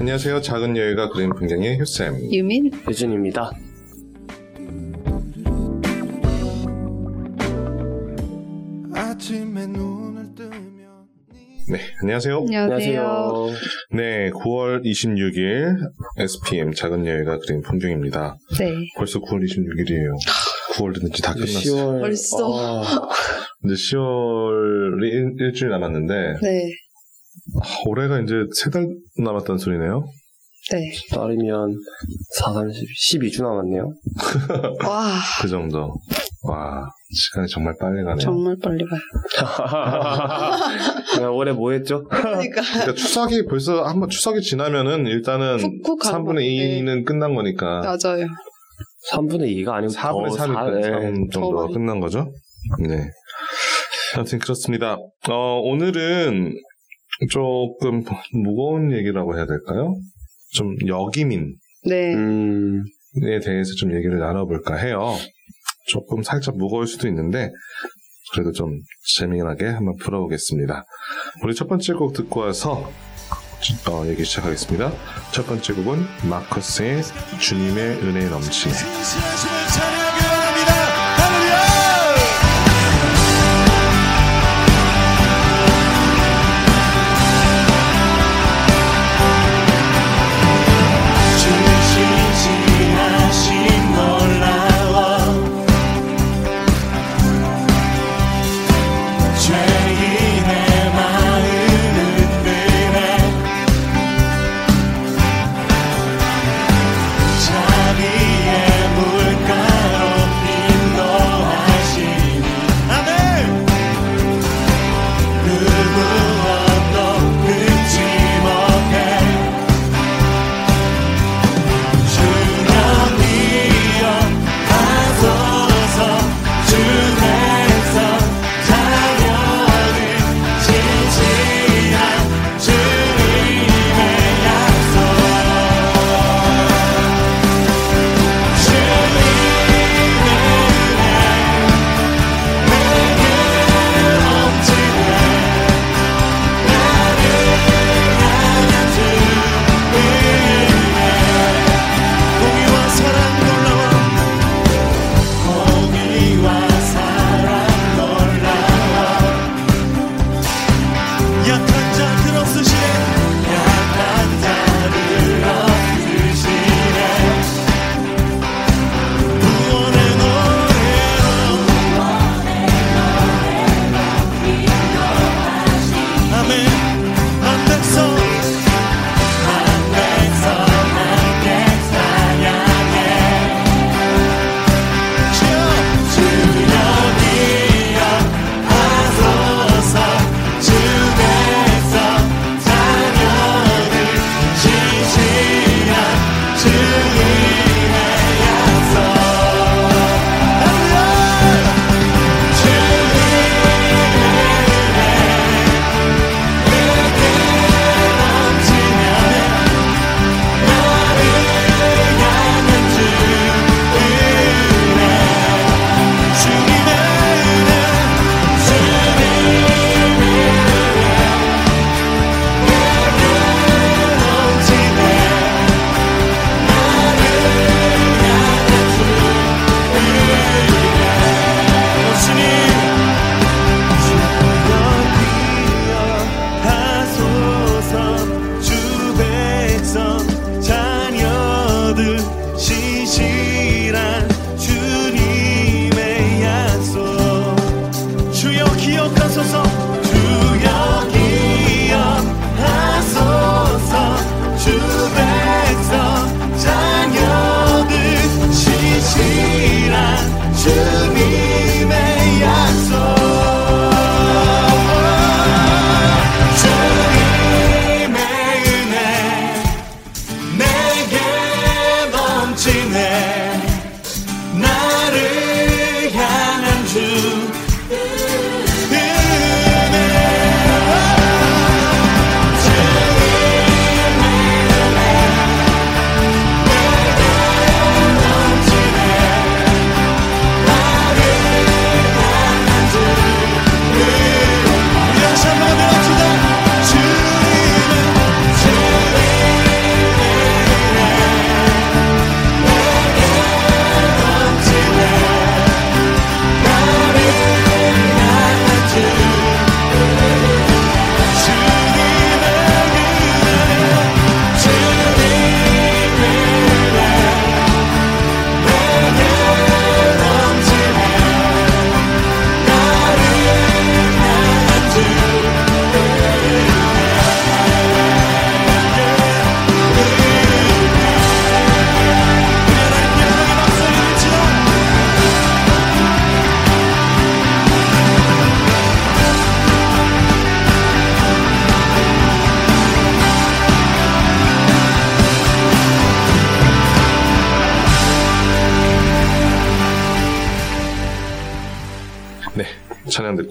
안녕하세요. 작은 여유가 그린 풍경의 효쌤. 유민? 유준입니다. 뜨면 네, 안녕하세요. 안녕하세요. 네, 9월 26일 SPM 작은 여유가 그린 풍경입니다. 네. 벌써 9월 26일이에요. 9월 됐는지 다 끝났어요. 10월 벌써. 아, 이제 10월이 일, 일주일 남았는데 네. 아, 올해가 이제 세 달 남았다는 소리네요. 네. 따르면 4, 30, 12주 남았네요. 와, 그 정도. 와, 시간이 정말 빨리 가네요. 정말 빨리 가요. 내가 올해 뭐 했죠? 그러니까. 그러니까 추석이 벌써 한번 추석이 지나면은 일단은 훅훅 가는 3분의 2는 끝난 거니까 맞아요. 3분의 2가 아니고 4분의 더 3일 사- 네. 3더 정도가 많이. 끝난 거죠. 네. 아무튼 그렇습니다. 어, 오늘은 조금 무거운 얘기라고 해야 될까요? 좀 여기민에 네. 음, 대해서 좀 얘기를 나눠볼까 해요. 조금 살짝 무거울 수도 있는데 그래도 좀 재미나게 한번 풀어보겠습니다. 우리 첫 번째 곡 듣고 와서 어, 얘기 시작하겠습니다. 첫 번째 곡은 마커스의 주님의 은혜 넘치네.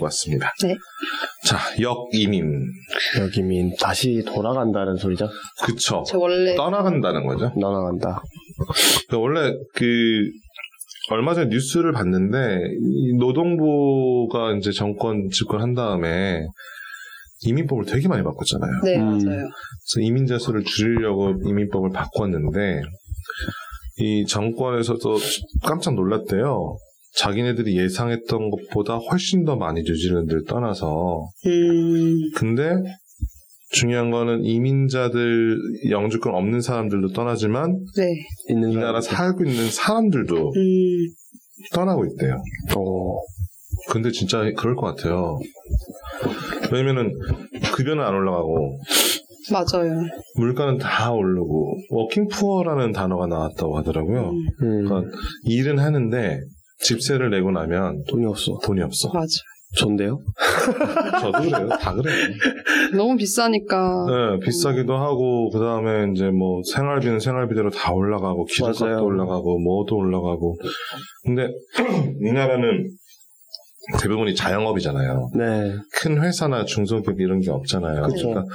왔습니다. 네. 자, 역이민. 여기민 다시 돌아간다는 소리죠? 그쵸. 저 원래 떠나간다는 거죠. 떠나간다. 그 원래 그 얼마 전에 뉴스를 봤는데 이 노동부가 이제 정권 집권한 다음에 이민법을 되게 많이 바꿨잖아요. 네 음. 맞아요. 그래서 이민자 수를 줄이려고 이민법을 바꿨는데 이 정권에서도 깜짝 놀랐대요. 자기네들이 예상했던 것보다 훨씬 더 많이 뉴질랜드를 떠나서 음 근데 중요한 거는 이민자들 영주권 없는 사람들도 떠나지만 네. 있는 이 나라. 살고 있는 사람들도 음 떠나고 있대요. 어, 근데 진짜 그럴 것 같아요. 왜냐면은 급여는 안 올라가고 맞아요. 물가는 다 오르고 working poor라는 단어가 나왔다고 하더라고요. 음, 음, 그러니까 일은 하는데 집세를 내고 나면 돈이 없어. 돈이 없어. 맞아. 좋은데요? 저도 그래요. 다 그래요. 너무 비싸니까. 네, 비싸기도 하고 그 다음에 이제 뭐 생활비는 생활비대로 다 올라가고 기름값도. 올라가고 뭐도 올라가고. 근데 이 나라는 대부분이 자영업이잖아요. 네. 큰 회사나 중소기업 이런 게 없잖아요. 그쵸. 그러니까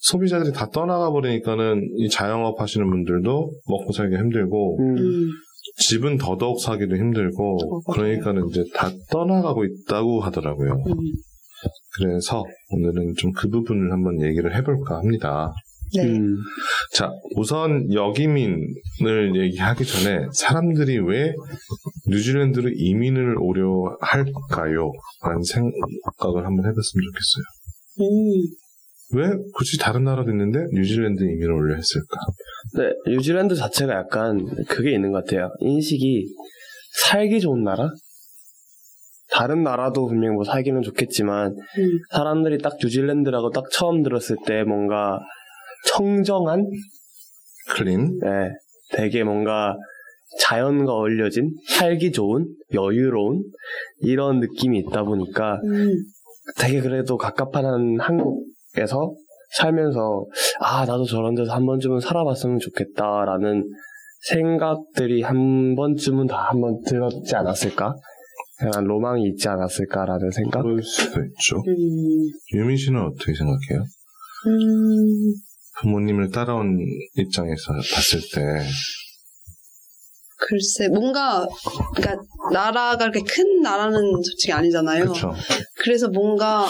소비자들이 다 떠나가 버리니까는 이 자영업 하시는 분들도 먹고 살기 힘들고 음, 음, 집은 더더욱 사기도 힘들고 어. 그러니까는 이제 다 떠나가고 있다고 하더라고요. 음. 그래서 오늘은 좀 그 부분을 한번 얘기를 해볼까 합니다. 네. 음, 자, 우선 여기민을 얘기하기 전에 사람들이 왜 뉴질랜드로 이민을 오려 할까요? 라는 생각을 한번 해봤으면 좋겠어요. 음. 왜 굳이 다른 나라도 있는데 뉴질랜드 이민을 오려 했을까? 네, 뉴질랜드 자체가 약간 그게 있는 것 같아요. 인식이 살기 좋은 나라? 다른 나라도 분명히 뭐 살기는 좋겠지만 음. 사람들이 딱 뉴질랜드라고 딱 처음 들었을 때 뭔가 청정한, 클린? 네, 되게 뭔가 자연과 어울려진 살기 좋은, 여유로운 이런 느낌이 있다 보니까 음. 되게 그래도 갑갑한 한국 에서 살면서 아 나도 저런 데서 한 번쯤은 살아봤으면 좋겠다라는 생각들이 한 번쯤은 다 한 번 들었지 않았을까? 약간 로망이 있지 않았을까라는 생각? 그럴 수도 있죠. 음. 유민 씨는 어떻게 생각해요? 음. 부모님을 따라온 입장에서 봤을 때 글쎄, 뭔가, 그러니까, 나라가 그렇게 큰 나라는 솔직히 아니잖아요. 그렇죠. 그래서 뭔가,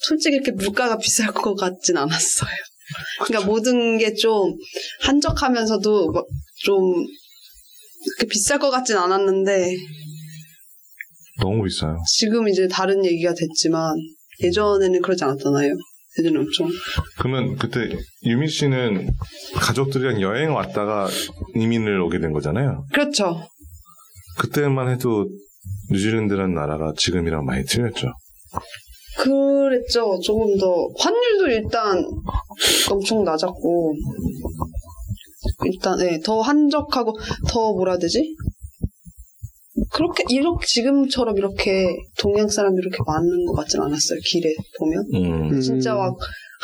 솔직히 이렇게 물가가 비쌀 것 같진 않았어요. 그러니까 모든 게 좀 한적하면서도 막 좀, 그렇게 비쌀 것 같진 않았는데, 너무 비싸요. 지금 이제 다른 얘기가 됐지만, 예전에는 그러지 않았잖아요. 예전에 엄청. 그러면 그때 유민 씨는 가족들이랑 여행 왔다가 이민을 오게 된 거잖아요. 그렇죠. 그때만 해도 뉴질랜드라는 나라가 지금이랑 많이 틀렸죠. 그랬죠. 조금 더 환율도 일단 엄청 낮았고 일단 네, 더 한적하고 더 뭐라 해야 되지? 그렇게 이렇게 지금처럼 이렇게 동양 사람이 이렇게 많은 것 같진 않았어요. 길에 보면 음. 음, 진짜 막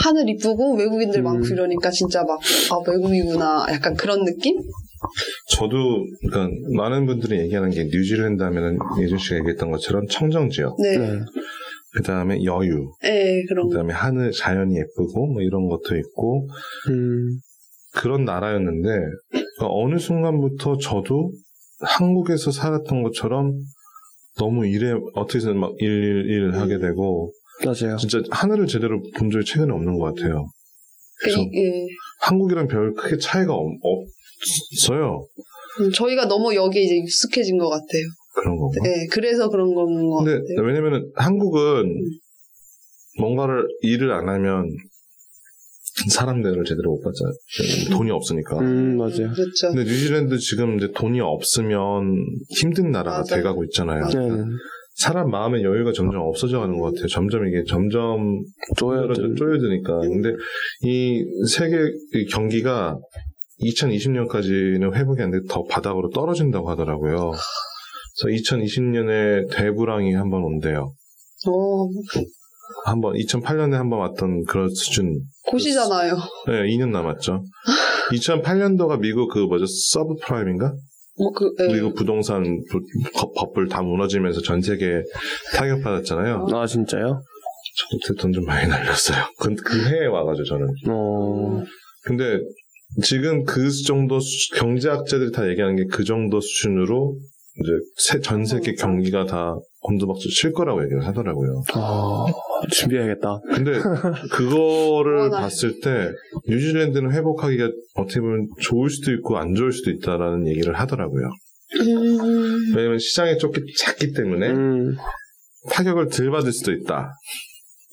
하늘 이쁘고 외국인들 음. 많고 이러니까 진짜 막 아 외국이구나 약간 그런 느낌? 저도 그러니까 많은 분들이 얘기하는 게 뉴질랜드 하면은 예준 씨가 얘기했던 것처럼 청정 지역, 네, 네. 그 다음에 여유, 네 그런 그 다음에 하늘 자연이 예쁘고 뭐 이런 것도 있고 음, 그런 나라였는데 그러니까 어느 순간부터 저도 한국에서 살았던 것처럼 너무 일에 어떻게든 막 일일 음. 하게 되고 맞아요. 진짜 하늘을 제대로 본 적이 최근에 없는 것 같아요. 그래서 그, 예. 한국이랑 별 크게 차이가 없, 없어요. 음, 저희가 너무 여기에 이제 익숙해진 것 같아요. 그런 건가? 네, 그래서 그런 건 것 같아요. 왜냐면은 한국은 뭔가를 일을 안 하면 사람들을 제대로 못 받잖아요. 돈이 없으니까. 음, 맞아요. 그렇죠. 근데 뉴질랜드 지금 이제 돈이 없으면 힘든 나라가 맞아요. 돼가고 있잖아요. 네. 사람 마음의 여유가 점점 없어져 가는 것 같아요. 점점 이게 점점 쪼여들. 쪼여드니까. 근데 이 세계 이 경기가 2020년까지는 회복이 안 돼 더 바닥으로 떨어진다고 하더라고요. 그래서 2020년에 대불황이 한 번 온대요. 어, 한번 2008년에 한 번 왔던 그런 수준. 곧이잖아요. 네, 2년 남았죠. 2008년도가 미국 그 뭐죠 subprime인가? 뭐 그, 예. 그리고 부동산 부- 법- 법을 다 무너지면서 전 세계 타격 받았잖아요. 아 진짜요? 저 그때 돈좀 많이 날렸어요. 그, 그 해에 와가지고 저는. 어. 근데 지금 그 정도 수- 경제학자들이 다 얘기하는 게 그 정도 수준으로 이제 세- 전 세계 경기가 다 곤두박질 칠 거라고 얘기를 하더라고요. 아 준비해야겠다. 근데 그거를 워낙- 봤을 때 뉴질랜드는 회복하기가 어떻게 보면 좋을 수도 있고 안 좋을 수도 있다라는 얘기를 하더라고요. 음, 왜냐면 시장이 좁기 작기 때문에 음. 타격을 덜 받을 수도 있다.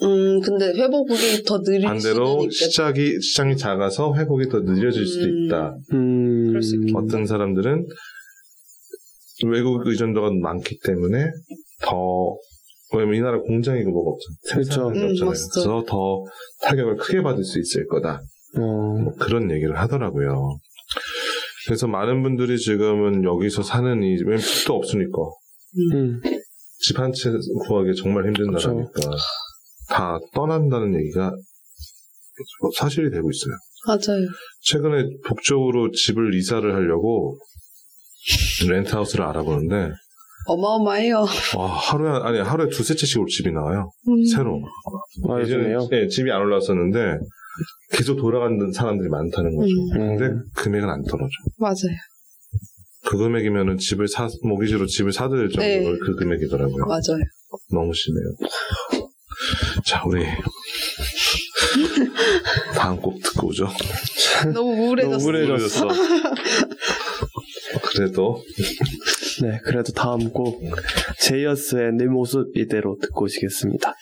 음, 근데 회복이 더 느릴 반대로. 시작이 시장이 작아서 회복이 더 느려질 수도 음. 있다. 음. 어떤 사람들은 외국 의존도가 많기 때문에 더 왜냐면 이 나라 공장이고 뭐가 없잖아. 그렇죠. 음, 없잖아요. 맞죠. 그래서 더 타격을 크게 받을 수 있을 거다. 어. 뭐 그런 얘기를 하더라고요. 그래서 많은 분들이 지금은 여기서 사는 이, 왜냐면 집도 없으니까. 음. 집한 채 구하기 정말 힘든 그쵸. 나라니까. 다 떠난다는 얘기가 사실이 되고 있어요. 맞아요. 최근에 북쪽으로 집을 이사를 하려고 렌트하우스를 알아보는데, 어마어마해요. 와, 하루에, 아니, 하루에 두세 채씩 올 집이 나와요. 음. 새로. 아 예전에. 네, 집이 안 올라왔었는데, 계속 돌아가는 사람들이 많다는 거죠. 음. 근데 금액은 안 떨어져. 맞아요. 그 금액이면은 집을 사, 모기지로 집을 사도 될 정도로 네. 그 금액이더라고요. 맞아요. 너무 심해요. 자, 우리. 다음 곡 듣고 오죠. 너무 우울해졌어. 너무 우울해졌어. 그래도, 네, 그래도 다음 곡 제이어스의 내 모습 이대로 듣고 오시겠습니다.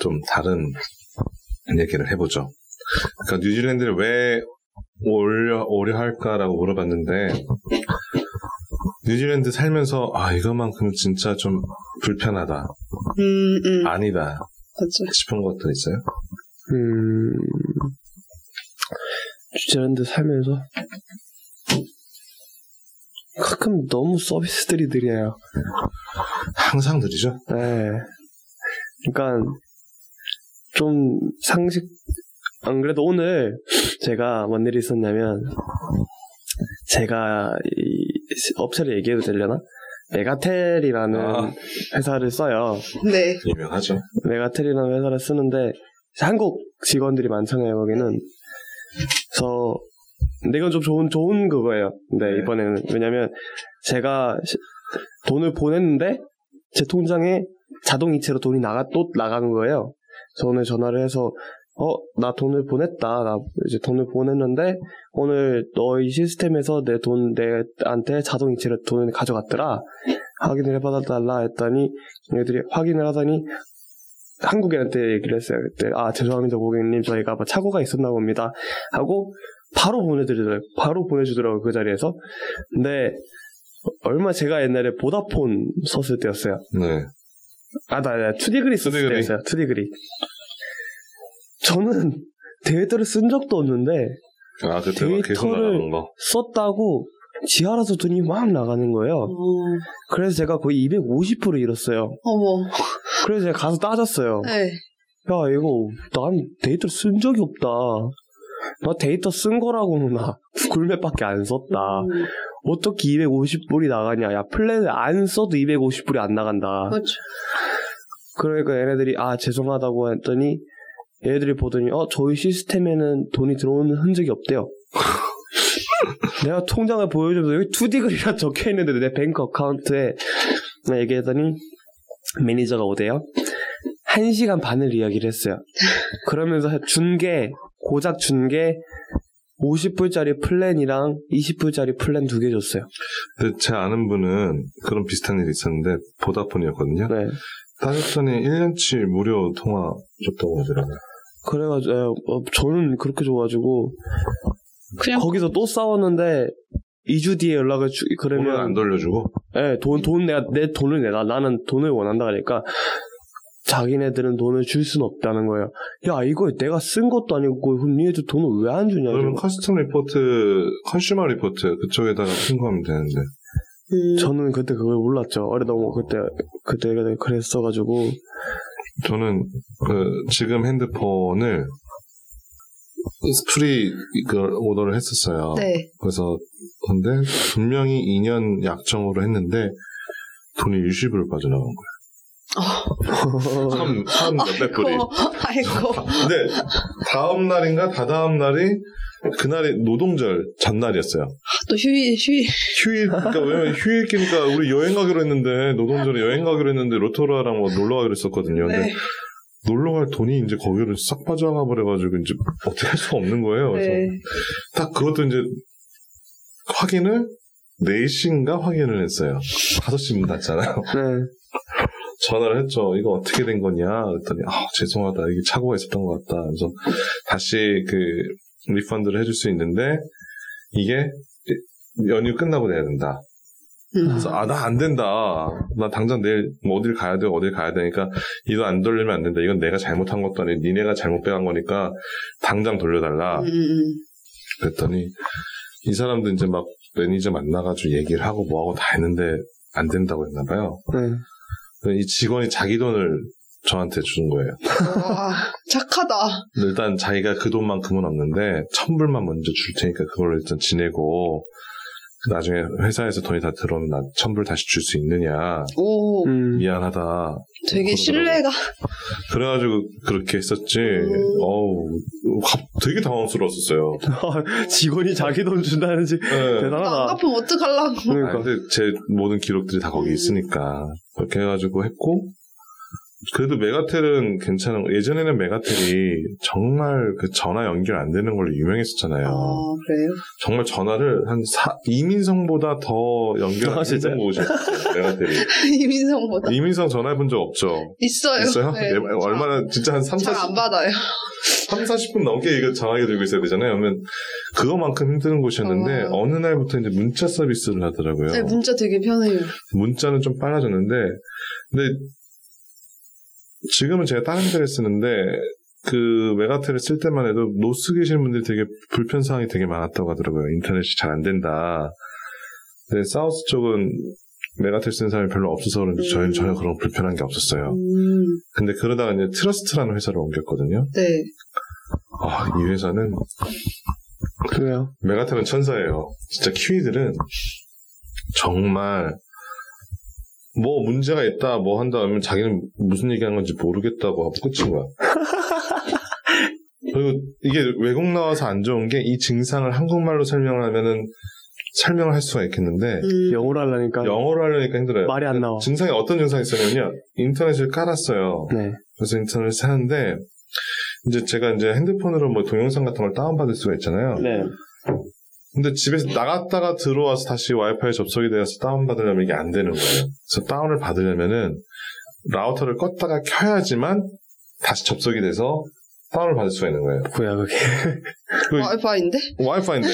좀 다른 얘기를 해보죠. 그러니까 뉴질랜드를 왜 오려, 오려 할까라고 물어봤는데, 뉴질랜드 살면서, 아, 이것만큼은 진짜 좀 불편하다, 음, 음. 아니다 맞아. 싶은 것도 있어요? 음, 뉴질랜드 살면서 가끔 너무 서비스들이 느려요. 항상 느리죠? 네. 그러니까 좀 상식 안 그래도 오늘 제가 뭔 일이 있었냐면 제가 이 업체를 얘기해도 되려나? 메가텔이라는 아. 회사를 써요. 네. 유명하죠. 메가텔이라는 회사를 쓰는데 한국 직원들이 많잖아요 거기는. 그래서 근데 이건 좀 좋은 좋은 그거예요. 근데 네. 이번에는 왜냐면 제가 시- 돈을 보냈는데 제 통장에 자동 이체로 돈이 나가 또 나가는 거예요. 오늘 전화를 해서 어 나 돈을 보냈다. 나 이제 돈을 보냈는데 오늘 너희 시스템에서 내 돈 내한테 자동 이체로 돈을 가져갔더라. 확인을 해봐달라 했더니 얘들이 확인을 하더니 한국인한테 얘기를 했어요. 그때 아 죄송합니다 고객님 저희가 뭐 착오가 있었나 봅니다 하고 바로 보내드리더라고요. 바로 보내주더라고요 그 자리에서. 근데 얼마 제가 옛날에 Vodafone 썼을 때였어요. 네. 아, 나, 나 2degrees 썼을 2degrees. 때였어요. 2degrees. 저는 데이터를 쓴 적도 없는데 아, 계속 데이터를- 나가는 거. 썼다고 지 알아서 돈이 막 나가는 거예요. 어, 그래서 제가 거의 250% 잃었어요. 어머. 그래서 제가 가서 따졌어요. 네. 야, 이거, 난 데이터를 쓴 적이 없다. 나 데이터 쓴 거라고는 나 Google Map밖에 안 썼다. 음, 어떻게 250불이 나가냐. 야, 플랜을 안 써도 250불이 안 나간다. 그렇죠. 그러니까 얘네들이, 아, 죄송하다고 했더니, 얘네들이 보더니, 어, 저희 시스템에는 돈이 들어오는 흔적이 없대요. 내가 통장을 보여주면서 여기 2degrees라 적혀 있는데 내 bank account에 얘기했더니 매니저가 오대요. 한 시간 반을 이야기를 했어요. 그러면서 준 게, 고작 준 게 50불짜리 플랜이랑 20불짜리 플랜 두 개 줬어요. 근데 제 아는 분은 그런 비슷한 일이 있었는데, Vodafone이었거든요. 네. 따졌더니 1년치 무료 통화 줬다고 하더라고요. 그래가지고, 에, 어, 저는 그렇게 줘가지고, 그냥 거기서 또 싸웠는데 2주 뒤에 연락을 주, 돈을 안 그러면 돌려주고, 예, 돈, 돈 내가 내 돈을 내라 나는 돈을 원한다 그러니까 자기네들은 돈을 줄 수는 없다는 거예요. 야 이거 내가 쓴 것도 아니고 그럼 니네들 돈을 왜 안 주냐? 그러면. custom report, consumer report 그쪽에다가 신고하면 되는데. 음, 저는 그때 그걸 몰랐죠. 어려 너무 그때 그때 그랬어가지고 저는 그 지금 핸드폰을 pre 그 order를 했었어요. 네. 그래서 근데 분명히 2년 약정으로 했는데 돈이 60불 빠져나간 거예요. 한, 한 몇백 불이. 아이고, 아이고. 근데 다음 날인가 다다음 날이 그날이 노동절 전날이었어요. 또 휴일, 휴일. 휴일, 그러니까 왜냐면 휴일기니까 우리 여행 가기로 했는데 노동절에 여행 가기로 했는데 로토루아랑 뭐 놀러 가기로 했었거든요. 근데 네. 놀러 갈 돈이 이제 거기로 싹 빠져나가 버려가지고 이제 어떻게 할 수가 없는 거예요. 그래서 네. 딱 그것도 이제 확인을 4시인가 확인을 했어요. 5시면 닫잖아요. 네. 전화를 했죠. 이거 어떻게 된 거냐? 그랬더니, 아, 죄송하다. 이게 착오가 있었던 것 같다. 그래서 다시 그 리펀드를 해줄 수 있는데, 이게 연휴 끝나고 내야 된다. 음. 그래서, 아, 나 안 된다. 나 당장 내일 뭐 어딜 가야 돼, 어딜 가야 되니까, 이거 안 돌리면 안 된다. 이건 내가 잘못한 것도 아니고, 니네가 잘못 빼간 거니까, 당장 돌려달라. 음, 음. 그랬더니, 이 사람도 이제 막 매니저 만나가지고 얘기를 하고 뭐하고 다 했는데, 안 된다고 했나 봐요. 네. 이 직원이 자기 돈을 저한테 주는 거예요. 와, 착하다. 일단 자기가 그 돈만큼은 없는데 천불만 먼저 줄 테니까 그걸로 일단 지내고 나중에 회사에서 돈이 다 들어오면 나 천불 다시 줄 수 있느냐 오, 음. 미안하다 되게. 신뢰가. 그래가지고 그렇게 했었지 음. 어우 갑- 되게 당황스러웠었어요 직원이 자기 돈 준다는지 네. 나안 대단하다. 갚으면 어떡하려고. 그러니까. 아, 근데 제 모든 기록들이 다 거기 음. 있으니까 그렇게 해가지고 했고 그래도 메가텔은 괜찮은 거. 예전에는 메가텔이 정말 그 전화 연결 안 되는 걸로 유명했었잖아요. 아, 그래요? 정말 전화를 한 사, 이민성보다 더 연결 아, 안 진짜요? 되는 곳이었어요. 메가텔이. 이민성보다. 이민성 전화해 본 적 없죠? 있어요. 있어요? 네. 예, 얼마나 진짜 한 3, 40, 잘안 받아요. 3, 40분 넘게 이거 전화기 들고 있어야 되잖아요. 그러면 그거만큼 힘든 곳이었는데 어. 어느 날부터 이제 문자 서비스를 하더라고요. 네, 문자 되게 편해요. 문자는 좀 빨라졌는데 근데 지금은 제가 다른 데를 쓰는데 그 MegaTel을 쓸 때만 해도 노스 계시는 분들이 되게 불편 사항이 되게 많았다고 하더라고요. 인터넷이 잘 안 된다. 근데 South 쪽은 MegaTel 쓰는 사람이 별로 없어서 그런지 저희는 음. 전혀 그런 불편한 게 없었어요. 음, 근데 그러다가 이제 Trust라는 회사로 옮겼거든요. 네. 아, 이 회사는 그래요. MegaTel은 천사예요. 진짜 Kiwi들은 정말 뭐 문제가 있다 뭐 한다 하면 자기는 무슨 얘기하는 건지 모르겠다고 하고 끝인 거야. 그리고 이게 외국 나와서 안 좋은 게 이 증상을 한국말로 설명을 하면은 설명을 할 수가 있겠는데 음, 영어로 하려니까 영어로 하려니까 힘들어요. 말이 안 나와. 증상이 어떤 증상이 있었냐면요. 인터넷을 깔았어요. 네. 그래서 인터넷을 하는데 이제 제가 이제 핸드폰으로 뭐 동영상 같은 걸 다운받을 수가 있잖아요. 네. 근데 집에서 나갔다가 들어와서 다시 와이파이 접속이 되어서 다운받으려면 이게 안 되는 거예요. 그래서 다운을 받으려면은 라우터를 껐다가 켜야지만 다시 접속이 돼서 다운을 받을 수가 있는 거예요. 뭐야 그게. 그 와이파이인데? 와이파이인데.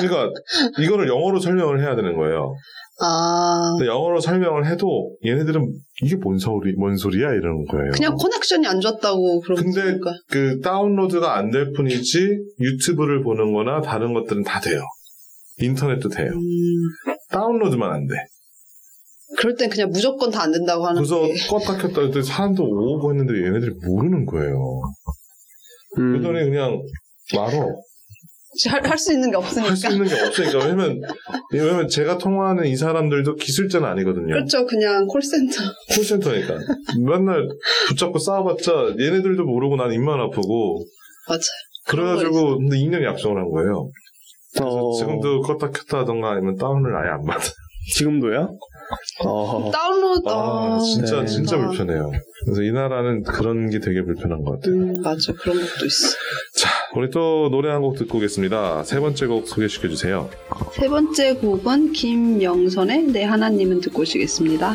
그러니까 이거를 영어로 설명을 해야 되는 거예요. 아, 영어로 설명을 해도 얘네들은 이게 뭔 소리, 뭔 소리야 이러는 거예요. 그냥 커넥션이 안 좋았다고 그러니까. 근데 그러니까. 그 다운로드가 안 될 뿐이지 유튜브를 보는 거나 다른 것들은 다 돼요. 인터넷도 돼요. 음, 다운로드만 안 돼. 그럴 땐 그냥 무조건 다 안 된다고 하는 그래서 게. 껐다 켰다 했더니 사람도 오고 했는데 얘네들이 모르는 거예요. 음. 그러더니 그냥 말어. 할수 있는 게 없으니까. 할 수 있는 게 없으니까. 왜냐면, 왜냐면 제가 통화하는 이 사람들도 기술자는 아니거든요. 그렇죠. 그냥 콜센터. 콜센터니까. 맨날 붙잡고 싸워봤자 얘네들도 모르고 난 입만 아프고. 맞아요. 그래가지고, 근데 2년 약속을 한 거예요. 그래서 어, 지금도 껐다 켰다 하던가 아니면 다운을 아예 안 받아. 지금도요? 어. 다운로드. 아, 아, 진짜, 네. 진짜 불편해요. 그래서 이 나라는 그런 게 되게 불편한 것 같아요. 음, 맞아. 그런 것도 있어. 자, 우리 또 노래 한 곡 듣고 오겠습니다. 세 번째 곡 소개시켜 주세요. 세 번째 곡은 김영선의 내 하나님은 듣고 오시겠습니다.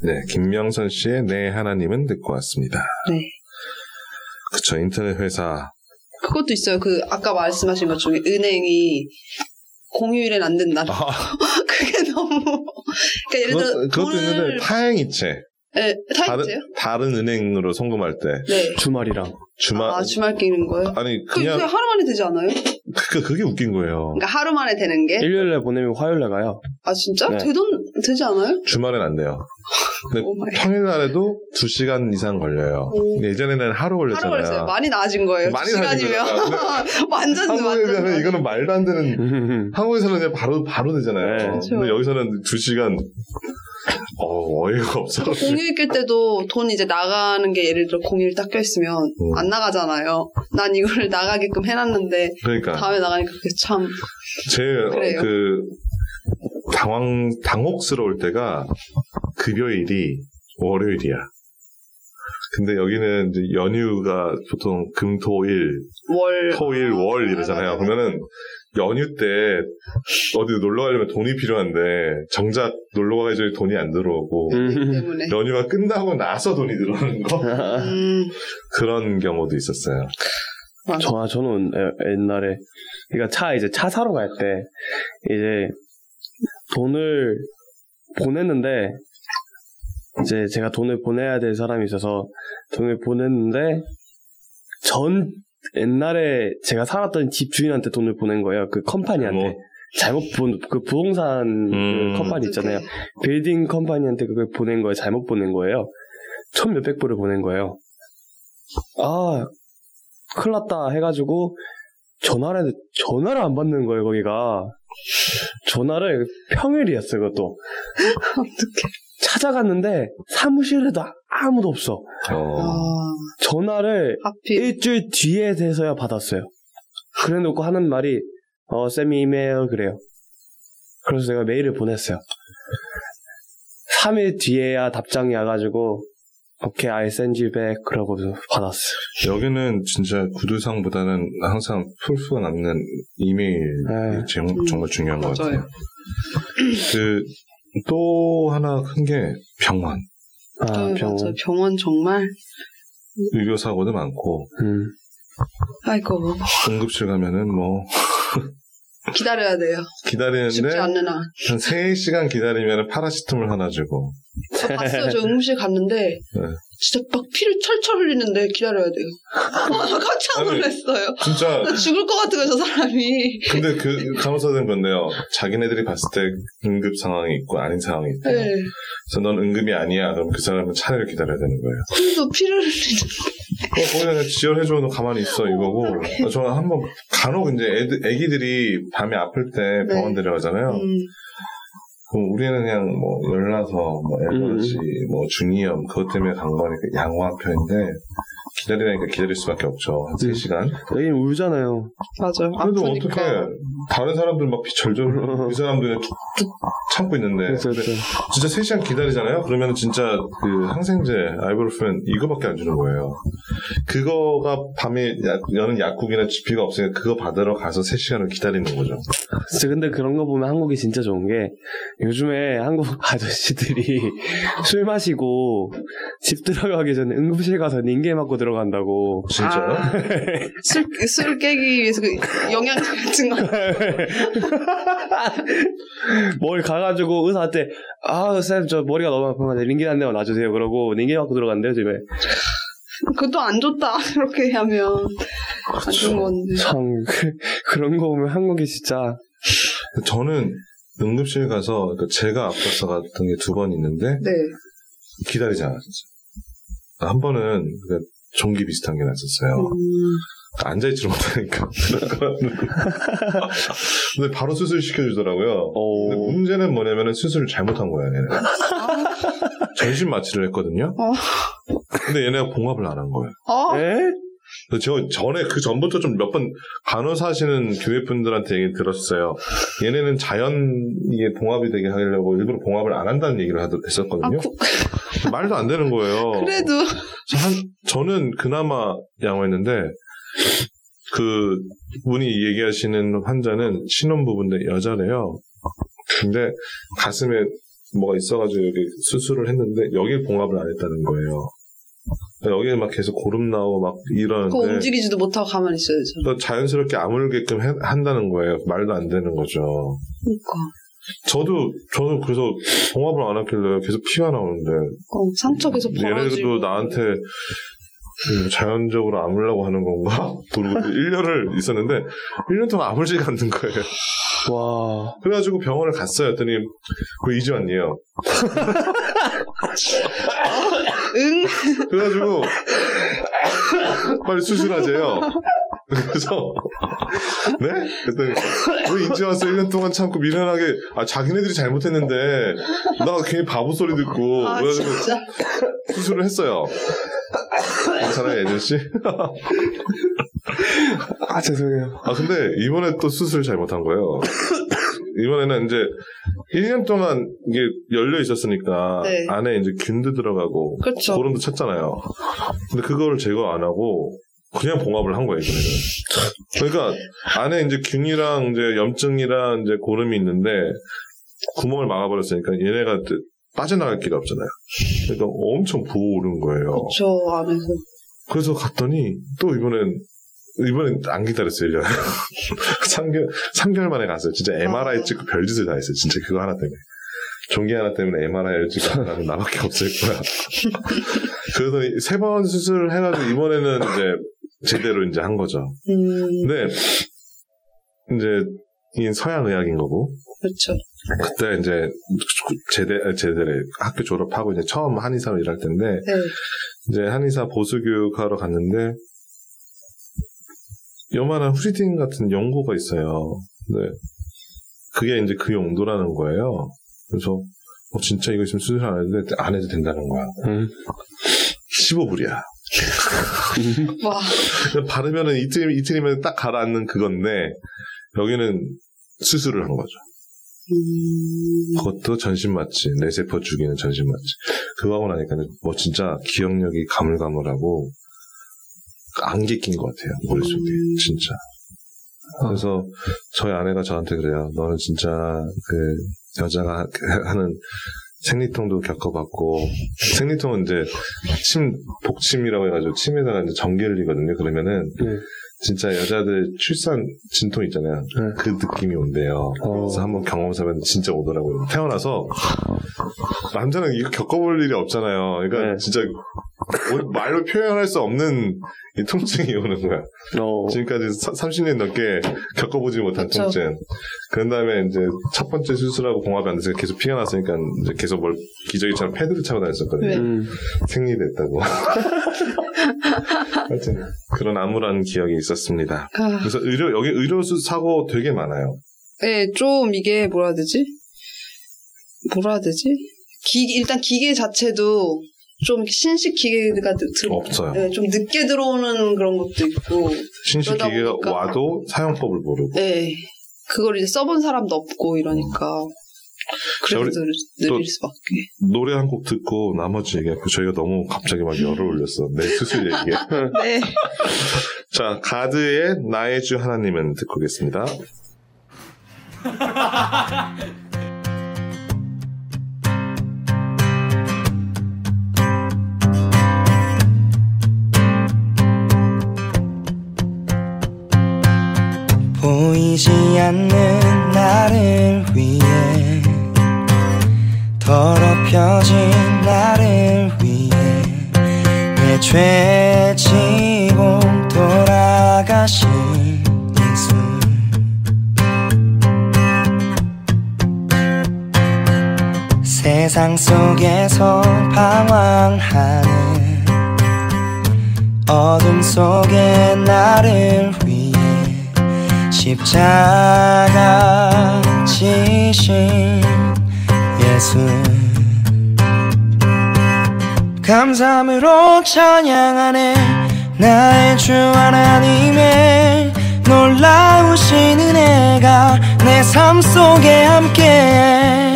네, 김명선 씨의 내 하나님은 듣고 왔습니다. 네. 그쵸, 인터넷 회사. 그것도 있어요. 그 아까 말씀하신 것 중에 은행이 공휴일엔 안 된다. 아, 그게 너무 그러니까 예를 들어 그것, 그것도 있는데, 돈을 타행이체. 네, 다 다른? 다른 은행으로 송금할 때. 네. 주말이랑. 주말, 아 주말 끼는 거예요? 아니, 그 그냥, 그게 하루 만에 되지 않아요? 그, 그게 웃긴 거예요. 그러니까 하루 만에 되는 게? 일요일에 보내면 화요일에 가요. 아 진짜? 네. 되던 되지 않아요? 주말엔 안 돼요. 근데 평일날에도 2시간 이상 걸려요. 오. 근데 예전에는 하루 걸렸잖아요. 하루 걸렸어요. 많이 나아진 거예요. 많이 두 나아진 시간이면 거예요. 완전 한국에서는 완전 이거는 말도 안 되는 한국에서는 그냥 바로 바로 되잖아요. 네. 근데 여기서는 2시간 어, 어이가 없어. 공휴일 낄 때도 돈 이제 나가는 게 예를 들어 공휴일 딱 껴있으면 음. 안 나가잖아요. 난 이거를 나가게끔 해놨는데 그러니까 다음에 나가니까 그게 참 제일 그래요. 그 당황 당혹스러울 때가 급여일이 월요일이야. 근데 여기는 연휴가 보통 금, 토, 일, 월. 토 일, 월 이러잖아요. 맞아요. 그러면은 연휴 때 어디 놀러 가려면 돈이 필요한데 정작 놀러 가기 전에 돈이 안 들어오고 음. 때문에. 연휴가 끝나고 나서 돈이 들어오는 거 음, 그런 경우도 있었어요. 저, 아, 저는 에- 옛날에, 그러니까 차, 이제 차 사러 갈 때, 이제 돈을 보냈는데, 이제 제가 돈을 보내야 될 사람이 있어서 돈을 보냈는데, 전, 옛날에 제가 살았던 집 주인한테 돈을 보낸 거예요. 그 컴퍼니한테. 뭐. 잘못 본, 그 부동산 음. 그 컴퍼니 있잖아요. 빌딩 컴퍼니한테 그걸 보낸 거예요. 잘못 보낸 거예요. 천 몇백 불을 보낸 거예요. 아, 큰일 났다 해가지고 전화를, 했는데 전화를 안 받는 거예요, 거기가. 전화를 평일이었어요, 그것도. 어떡해. 찾아갔는데 사무실에도 아무도 없어. 어. 아, 전화를 하필. 일주일 뒤에 돼서야 받았어요. 그래 놓고 하는 말이, 어, 쌤이 이메일 그래요. 그래서 제가 메일을 보냈어요. 3일 뒤에야 답장이 와가지고, 오케이, I send you back. 그러고 받았어요. 여기는 진짜 구두상보다는 항상 풀수가 남는 이메일이 네. 정- 정말 중요한 것 맞아요. 같아요. 그, 또 하나 큰 게 병원. 아, 네, 병원. 맞아. 병원 정말. 의료 사고도 많고, 음. 아이고, 응급실 가면은 뭐, 기다려야 돼요. 쉽지 기다리는데, 않는 한. 한 3시간 기다리면 파라시타몰 하나 주고, 저 봤어요. 저 응급실 갔는데 네. 진짜 막 피를 철철 흘리는데 기다려야 돼요. 깜짝 아니, 놀랐어요. 진짜, 나 죽을 것 같은 거저 사람이. 근데 그 간호사들은 건데요. 자기네들이 봤을 때 응급 상황이 있고 아닌 상황이 있대요. 네. 그래서 넌 응급이 아니야. 그럼 그 사람은 차례를 기다려야 되는 거예요. 그래도 피를 흘리는. 어, 거기 그냥 지혈해줘. 너 가만히 있어. 이거고. 어, 저는 한번 간혹 이제 애들, 애기들이 밤에 아플 때 병원 네. 데려가잖아요. 음, 그럼 우리는 그냥 뭐 열나서 뭐 엘러지, 뭐 중이염 그것 때문에 간 거니까 양호한 편인데 기다리니까 기다릴 수밖에 없죠. 한 3시간. 여긴 울잖아요. 맞아요. 그래도. 어떻게 다른 사람들 막피 절절 이 사람들은 쭉쭉 참고 있는데 근데 좀- 진짜 3시간 기다리잖아요? 그러면 진짜 그 항생제, 아이브로펜 이거밖에 안 주는 거예요. 그거가 밤에 야- 여는 약국이나 GP가 없으니까 그거 받으러 가서 3시간을 기다리는 거죠. 진짜 근데 그런 거 보면 한국이 진짜 좋은 게 요즘에 한국 아저씨들이 술 마시고 집 들어가기 전에 응급실 가서 닌게 맞고 들어 간다고. 진짜요? 아. 술, 술 깨기 위해서 그 영양제 같은 거. 뭘 가가지고 의사한테 아, 쌤, 저 머리가 너무 아픈데 링게 한 대만 놔주세요. 그러고 닌게 맞고 들어간대요, 집에. 그것도 안 좋다. 그렇게 하면. 안 좋은 건데. 참, 그, 그런 거 보면 한국이 진짜. 저는 응급실 가서 그 제가 아파서 갔던 게 두 번 있는데 네. 기다리지 않았어요. 한 번은 그 종기 비슷한 게 났었어요. 음, 앉아있지를 못하니까. 근데 바로 수술 시켜주더라고요. 어, 근데 문제는 뭐냐면은 수술을 잘못한 거야, 얘는. 전신 마취를 했거든요. 어. 근데 얘네가 봉합을 안 한 거예요. 어? 저 전에 그 전부터 좀 몇 번 간호사 하시는 교회 분들한테 얘기 들었어요. 얘네는 자연 이게 봉합이 되게 하려고 일부러 봉합을 안 한다는 얘기를 아, 했었거든요. 구- 말도 안 되는 거예요. 그래도. 저 한, 저는 그나마 양호했는데, 그, 분이 얘기하시는 환자는 신혼부부인데 여자래요. 근데 가슴에 뭐가 있어가지고 여기 수술을 했는데 여기에 봉합을 안 했다는 거예요. 여기에 막 계속 고름 나오고 막 이러는데 움직이지도 못하고 가만히 있어야죠. 또 자연스럽게 아물게끔 해- 한다는 거예요. 말도 안 되는 거죠. 그러니까. 저도 저는 그래서 봉합을 안 했길래 계속 피가 나오는데 어, 상처 계속. 얘네도 나한테 음, 자연적으로 아물라고 하는 건가? 모르고 1년을 있었는데 1년 동안 아물지가 않는 거예요. 와. 그래가지고 병원을 갔어요. 했더니 그 이주환이에요. 응? 그래가지고 빨리 수술하재요. 그래서 네? 그랬더니 왜 인제 와서 1년 동안 참고 미련하게 아 자기네들이 잘못했는데 나 괜히 바보 소리 듣고 아, 그래가지고 진짜? 수술을 했어요. 괜찮아요, 예준 씨? 아, 죄송해요. 아 근데 이번에 또 수술 잘못한 거예요. 이번에는 이제 1년 동안 이게 열려 있었으니까 네. 안에 이제 균도 들어가고 그렇죠. 고름도 찼잖아요. 근데 그거를 제거 안 하고 그냥 봉합을 한 거예요, 이번에는. 그러니까 안에 이제 균이랑 이제 염증이랑 이제 고름이 있는데 구멍을 막아버렸으니까 얘네가 빠져나갈 길이 없잖아요. 그러니까 엄청 부어오른 거예요. 저 안에서. 그래서 갔더니 또 이번엔 이번엔 안 기다렸어요, 1년. 3개월, 3개월 만에 갔어요. 진짜 MRI 아. 찍고 별짓을 다 했어요. 진짜 그거 하나 때문에. 종기 하나 때문에 MRI를 찍고 하는 나밖에 없을 거야. 그러더니 세 번 수술을 해가지고 이번에는 이제 제대로 이제 한 거죠. 음, 근데 이제 이 서양 의학인 거고 그렇죠. 그때 이제 제대 제대를 학교 졸업하고 이제 처음 한의사로 일할 때인데 네. 이제 한의사 보수 교육하러 갔는데 요만한 후리딩 같은 연고가 있어요. 네. 그게 이제 그 용도라는 거예요. 그래서 어, 진짜 이거 있으면 수술 안 해도, 돼- 안 해도 된다는 거야. 음. 15불이야. 와, 바르면은 이틀, 이틀이면 딱 가라앉는 그건데 여기는 수술을 한 거죠. 음, 그것도 전신 마취, 뇌세포 죽이는 전신 마취. 그거 하고 나니까 뭐 진짜 기억력이 가물가물하고 안개 낀 것 같아요. 머릿속에. 음. 진짜. 그래서 저희 아내가 저한테 그래요. 너는 진짜 그 여자가 하- 하는 생리통도 겪어봤고 생리통은 이제 침 복침이라고 해가지고 침에다가 이제 전기 흘리거든요. 그러면은 네. 진짜 여자들 출산 진통 있잖아요. 네. 그 느낌이 온대요. 어. 그래서 한번 경험해보면 진짜 오더라고요. 태어나서 남자는 이거 겪어볼 일이 없잖아요. 그러니까 네. 진짜 오- 말로 표현할 수 없는 이 통증이 오는 거야. 어. 지금까지 사- 30년 넘게 겪어보지 못한 그쵸. 통증. 그런 다음에 이제 첫 번째 수술하고 공합이 안 돼서 계속 피가 났으니까 이제 계속 뭘 기저귀처럼 패드를 차고 다녔었거든요. 네. 음. 생리됐다고. 하여튼 그런 암울한 기억이 있었습니다. 아, 그래서 의료 여기 의료 수 사고 되게 많아요. 네, 좀 이게 뭐라 해야 되지? 뭐라 해야 되지? 기, 일단 기계 자체도 좀 신식 기계가 들, 없어요. 네, 좀 늦게 들어오는 그런 것도 있고, 신식 기계가 보니까- 와도 사용법을 모르고 네, 그걸 이제 써본 사람도 없고 이러니까 그래서 우리- 느릴, 수밖에. 노래 한 곡 듣고 나머지 얘기하고 저희가 너무 갑자기 막 열을 올렸어. 내 수술 얘기에. 네. 자, 가드의 나의 주 하나님은 듣고 오겠습니다. 보이지 않는 나를 위해 더럽혀진 나를 위해 내죄 지고 돌아가신 예수. 세상 속에서 방황하는 어둠 속에 나를 십자가 지신 예수. 감사함으로 찬양하네 나의 주 하나님의 놀라우신 은혜가 내 삶 속에 함께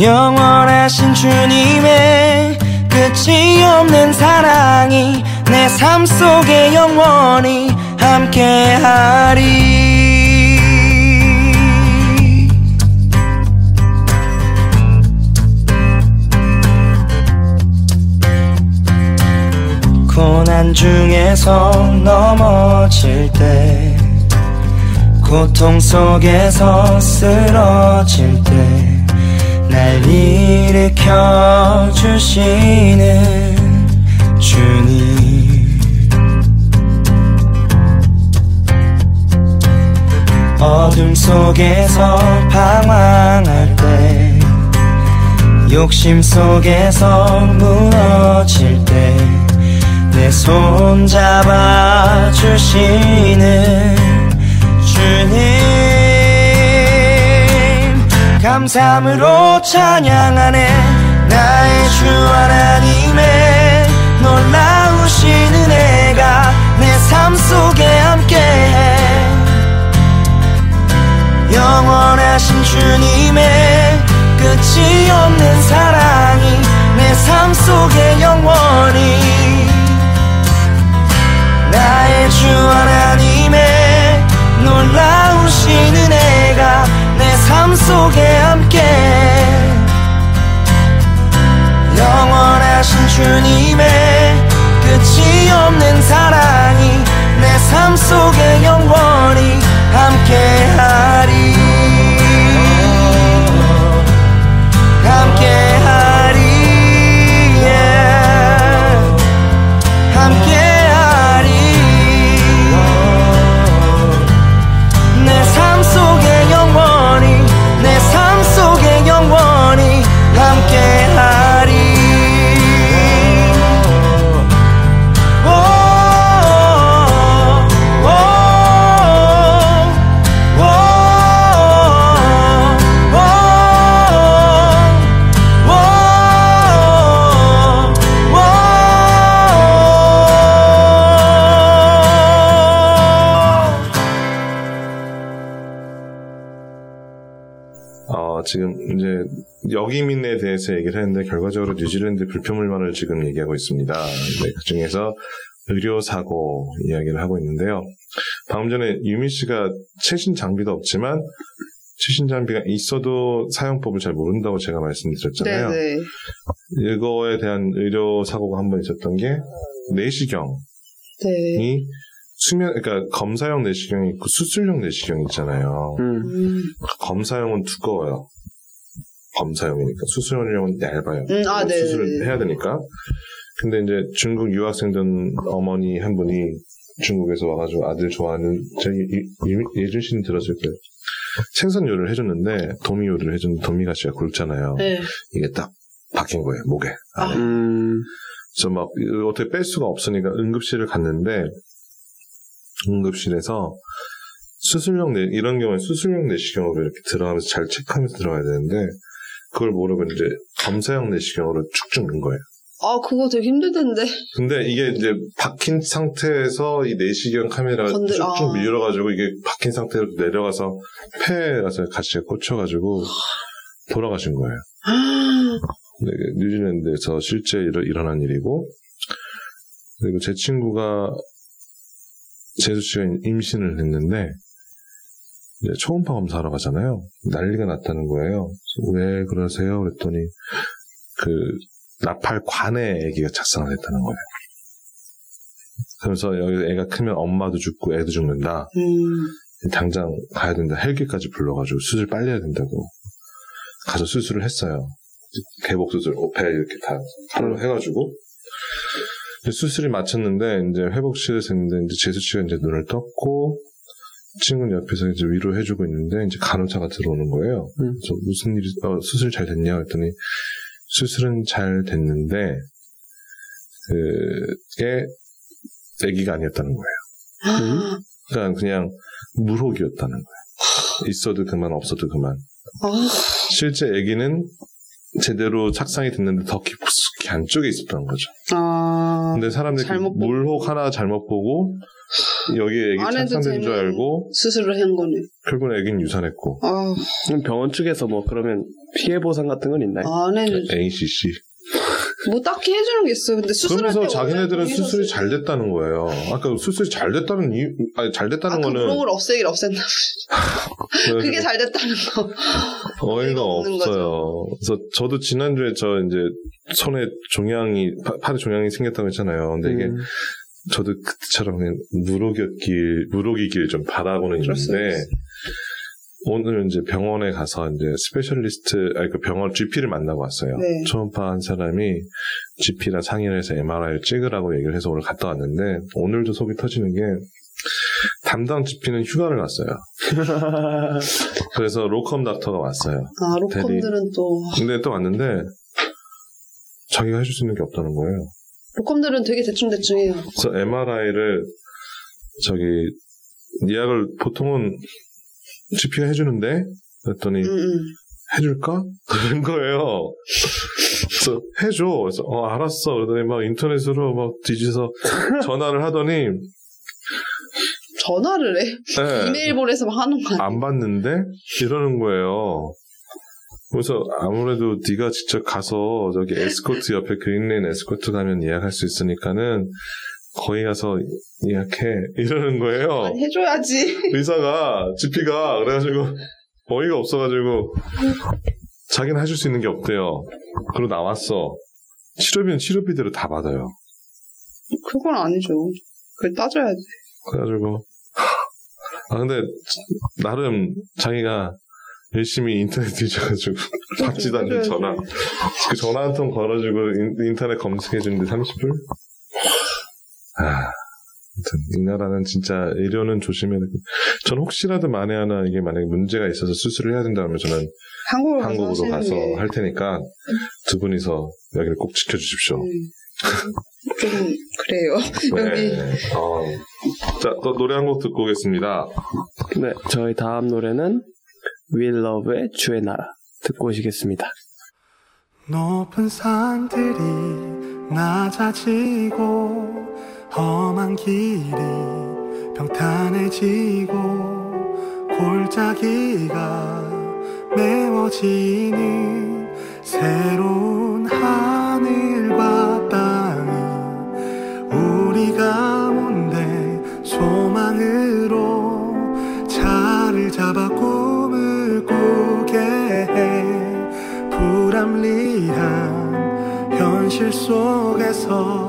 영원하신 주님의 끝이 없는 사랑이 내 삶 속에 영원히 함께하리. 고난 중에서 넘어질 때 고통 속에서 쓰러질 때 날 일으켜 주시는 주님. 어둠 속에서 방황할 때 욕심 속에서 무너질 때 내 손 잡아 주시는 주님. 감사함으로 찬양하네 나의 주 하나님의 놀라우신 은혜가 내 삶 속에 함께 영원하신 주님의 끝이 없는 사랑이 내 삶 속에 영원히 나의 주 하나님의 놀라우신 은혜가 내 삶 속에 함께 영원하신 주님의 끝이 없는 사랑이 내 삶 속에 영원히 함께하리 대해서 얘기를 했는데 결과적으로 뉴질랜드 불평물만을 지금 얘기하고 있습니다. 네, 그 중에서 의료 사고 이야기를 하고 있는데요. 방금 전에 유민 씨가 최신 장비도 없지만 최신 장비가 있어도 사용법을 잘 모른다고 제가 말씀드렸잖아요. 네네. 이거에 대한 의료 사고가 한 번 있었던 게 내시경이 네. 수면 그러니까 검사용 내시경이 있고 수술용 내시경이 있잖아요. 음. 음, 검사용은 두꺼워요. 검사용이니까 수술용은 얇아요. 음, 아, 네. 수술을 해야 되니까. 근데 이제 중국 유학생 된 어머니 한 분이 중국에서 와가지고 아들 좋아하는 이- 예준 씨는 들었을 거예요. 생선 요리를 해줬는데 도미 요리를 해줬는데 도미가시가 굵잖아요. 네. 이게 딱 박힌 거예요 목에. 아. 음. 그래서 막 어떻게 뺄 수가 없으니까 응급실을 갔는데 응급실에서 수술용 내 이런 경우에 수술용 내시경으로 이렇게 들어가면서 잘 체크하면서 들어가야 되는데 그걸 모르고 이제 검사용 내시경으로 쭉쭉 넣은 거예요. 아, 그거 되게 힘들던데. 근데 이게 이제 박힌 상태에서 이 내시경 카메라가 건들- 쭉쭉 아. 밀려가지고 이게 박힌 상태로 내려가서 폐에 가서 같이 꽂혀가지고 돌아가신 거예요. 네, 뉴질랜드에서 실제 일, 일어난 일이고 그리고 제 친구가 재수 씨가 임신을 했는데 초음파 검사하러 가잖아요. 난리가 났다는 거예요. 왜 그러세요? 그랬더니 그 나팔 관에 아기가 착상을 했다는 거예요. 그래서 여기 애가 크면 엄마도 죽고 애도 죽는다. 음, 당장 가야 된다. 헬기까지 불러가지고 수술 빨리 해야 된다고. 가서 수술을 했어요. 개복 수술, 배 이렇게 다 칼로 해가지고. 수술이 마쳤는데, 이제 회복실에서 있는데, 이제 재수 씨가 이제 눈을 떴고, 친구는 옆에서 이제 위로해주고 있는데, 이제 간호사가 들어오는 거예요. 음. 그래서 무슨 일이, 어, 수술 잘 됐냐? 그랬더니, 수술은 잘 됐는데, 그게, 아기가 아니었다는 거예요. 아, 그러니까 그냥 무혹이었다는 거예요. 있어도 그만, 없어도 그만. 아, 실제 아기는 제대로 착상이 됐는데 더 깊숙이 안쪽에 있었던 거죠. 아. 근데 사람들이. 물혹 하나 잘못 보고 여기에 아기 안에도 착상된 줄 알고 수술을 한 거네. 결국은 아기는 유산했고 아, 그럼 병원 측에서 뭐 그러면 피해 보상 같은 건 있나요? 안에는 ACC. 뭐 딱히 해주는 게 있어요. 근데 수술할 때 그러면서 자기네들은 수술이 잘 됐다는 거예요. 아까 수술이 잘 됐다는 이유, 아니 잘 됐다는 아, 그 거는 물혹을 없애길 없앴나 보지. 그게 잘 됐다는 거. 어이가 없어요. 그래서 저도 지난주에 저 이제 손에 종양이 파- 팔에 종양이 생겼다고 했잖아요. 근데 이게 음. 저도 그처럼 그냥 물혹이길 물혹이길 좀 바라고는 있는데. 오늘 이제 병원에 가서 이제 specialist 아니 그 병원 GP를 만나고 왔어요. 네. 초음파 한 사람이 GP랑 상의를 해서 MRI를 찍으라고 얘기를 해서 오늘 갔다 왔는데 오늘도 속이 터지는 게 담당 GP는 휴가를 갔어요. 그래서 로컴 닥터가 왔어요. 아, 로컴들은 또, 근데 또 왔는데 자기가 해줄 수 있는 게 없다는 거예요. 로컴들은 되게 대충대충 해요. 그래서 MRI를 저기 예약을 보통은 GP가 해주는데 그랬더니 음, 음. 해줄까? 그런 거예요. 그래서 해줘. 그래서 어 알았어. 그러더니 막 인터넷으로 막 뒤져서 전화를 하더니 전화를 해. 네, 이메일 보내서 막 하는 거 아니야? 안 받는데 이러는 거예요. 그래서 아무래도 네가 직접 가서 저기 에스코트 옆에 그린레인 에스코트 가면 예약할 수 있으니까는 거기 가서 예약해 이러는 거예요. 아니, 해줘야지. 의사가 GP가 그래가지고 어이가 없어가지고 자기는 해줄 수 있는 게 없대요. 그리고 나왔어. 치료비는 치료비대로 다 받아요. 그건 아니죠. 그걸 따져야지. 그래가지고 아 근데 나름 자기가 열심히 인터넷 뒤져가지고 받지도 않는. 전화 그 전화 한 통 걸어주고 인, 인터넷 검색해주는데 30불? 아 아무튼 이 나라는 진짜 의료는 조심해야 돼. 전 혹시라도 만에 하나 이게 만약에 문제가 있어서 수술을 해야 된다면 저는 한국으로 가서 한국으로 가서 게 할 테니까 두 분이서 여기를 꼭 지켜주십시오. 음, 좀 그래요. 여기 네. 어. 자, 또 노래 한 곡 듣고 오겠습니다. 네, 저희 다음 노래는 Love의 주의 나라 듣고 오시겠습니다. 높은 산들이 낮아지고 험한 길이 평탄해지고 골짜기가 메워지는 속에서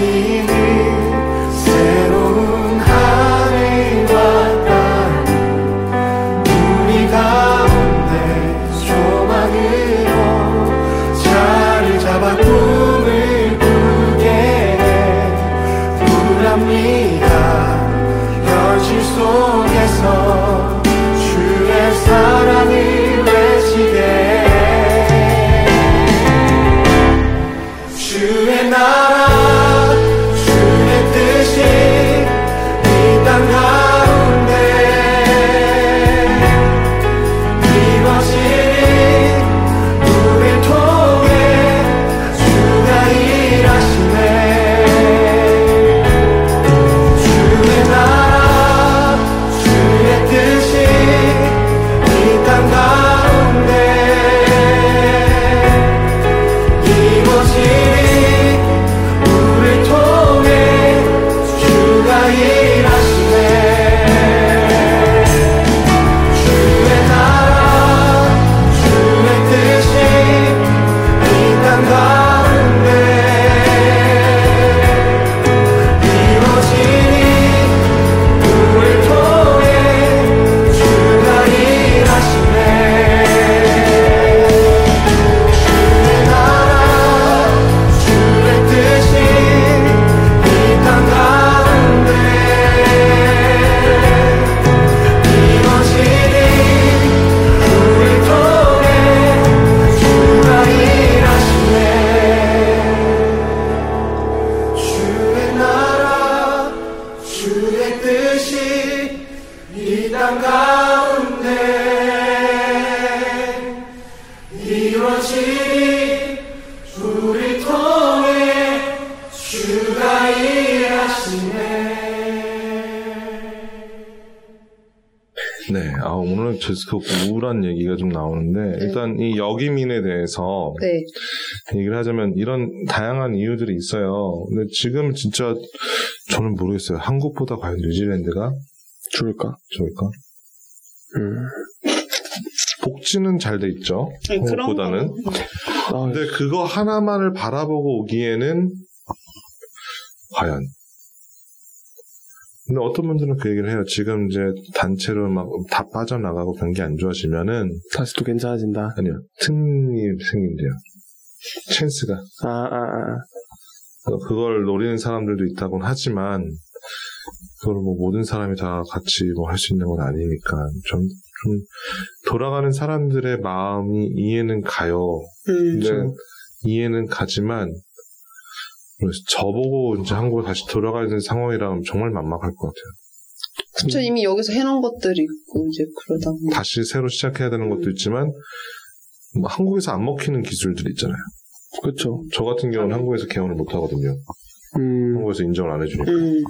메 제스코 우울한 얘기가 좀 나오는데, 일단 이 여기민에 대해서 네. 얘기를 하자면 이런 다양한 이유들이 있어요. 근데 지금 진짜 저는 모르겠어요. 한국보다 과연 뉴질랜드가 좋을까? 좋을까? 음. 복지는 잘 돼 있죠. 네, 한국보다는. 거. 아, 근데 그거 하나만을 바라보고 오기에는 과연. 근데 어떤 분들은 그 얘기를 해요. 지금 이제 단체로 막 다 빠져나가고 경기 안 좋아지면은 다시 또 괜찮아진다. 아니요 틈이 생긴대요. 찬스가 아, 아, 아. 어, 그걸 노리는 사람들도 있다곤 하지만 그걸 뭐 모든 사람이 다 같이 뭐 할 수 있는 건 아니니까 좀, 좀 돌아가는 사람들의 마음이 이해는 가요. 음. 이해는 가지만 그래서 저보고 이제 한국에 다시 돌아가야 되는 상황이라면 정말 만막할 것 같아요. 저 이미 여기서 해놓은 것들이 있고 이제 그러다 보니 다시 새로 시작해야 되는 것도 있지만 뭐 한국에서 안 먹히는 기술들이 있잖아요. 그렇죠. 저 같은 경우는 한국에서 개헌을 못 하거든요. 음. 한국에서 인정을 안 해주니까 음.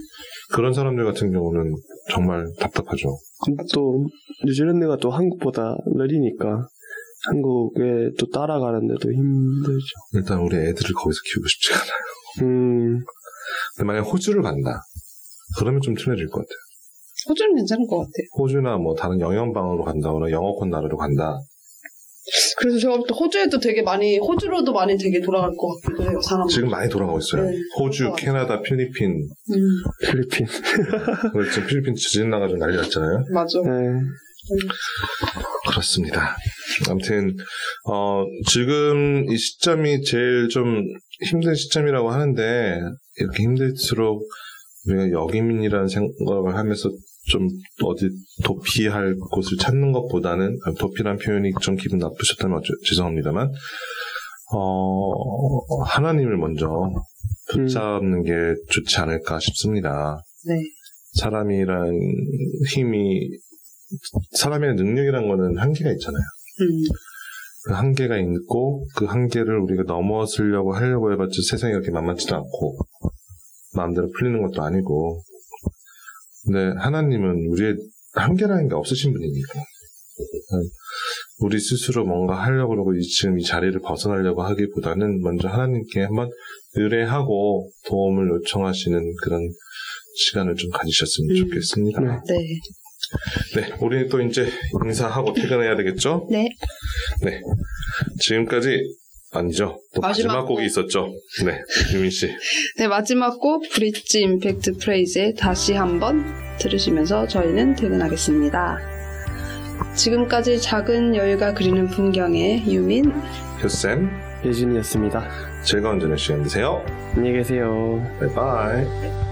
그런 사람들 같은 경우는 정말 답답하죠. 또 뉴질랜드가 또 한국보다 느리니까 한국에 또 따라가는데도 힘들죠. 일단 우리 애들을 거기서 키우고 싶지 않아요. 음. 근데 만약 호주를 간다. 그러면 좀 튼해질 것 같아요. 호주는 괜찮을 것 같아요. 호주나 뭐 다른 영연방으로 간다거나 영어권 나라로 간다. 그래서 제가 볼 때 호주에도 되게 많이 호주로도 많이 되게 돌아갈 것 같기도 해요. 사람. 지금 많이 돌아가고 있어요. 네. 호주, 어. 캐나다, 필리핀. 음, 필리핀. 지금 필리핀 지진 나가지고 난리 났잖아요. 맞아. 네. 그렇습니다. 아무튼 어, 지금 이 시점이 제일 좀 힘든 시점이라고 하는데 이렇게 힘들수록 우리가 여기민이라는 생각을 하면서 좀 어디 도피할 곳을 찾는 것보다는 아, 도피란 표현이 좀 기분 나쁘셨다면 어쩌, 죄송합니다만 어, 하나님을 먼저 붙잡는 게 좋지 않을까 싶습니다. 네. 사람이란 힘이 사람의 능력이란 거는 한계가 있잖아요. 음, 그 한계가 있고 그 한계를 우리가 넘어서려고 하려고 해봤자 세상이 그렇게 만만치도 않고 마음대로 풀리는 것도 아니고 근데 하나님은 우리의 한계라는 게 없으신 분이니까 우리 스스로 뭔가 하려고 그러고 이- 지금 이 자리를 벗어나려고 하기보다는 먼저 하나님께 한번 의뢰하고 도움을 요청하시는 그런 시간을 좀 가지셨으면 음. 좋겠습니다. 네. 네. 네, 우리 또 이제 인사하고 퇴근해야 되겠죠? 네. 네. 지금까지 아니죠. 또 마지막, 마지막 곡이 곡. 있었죠. 네, 유민 씨. 네, 마지막 곡 브릿지 임팩트 프레이즈의 다시 한번 들으시면서 저희는 퇴근하겠습니다. 지금까지 작은 여유가 그리는 풍경의 유민, 효쌤, 예진이었습니다. 즐거운 저녁 시간 되세요. 안녕히 계세요. 바이바이.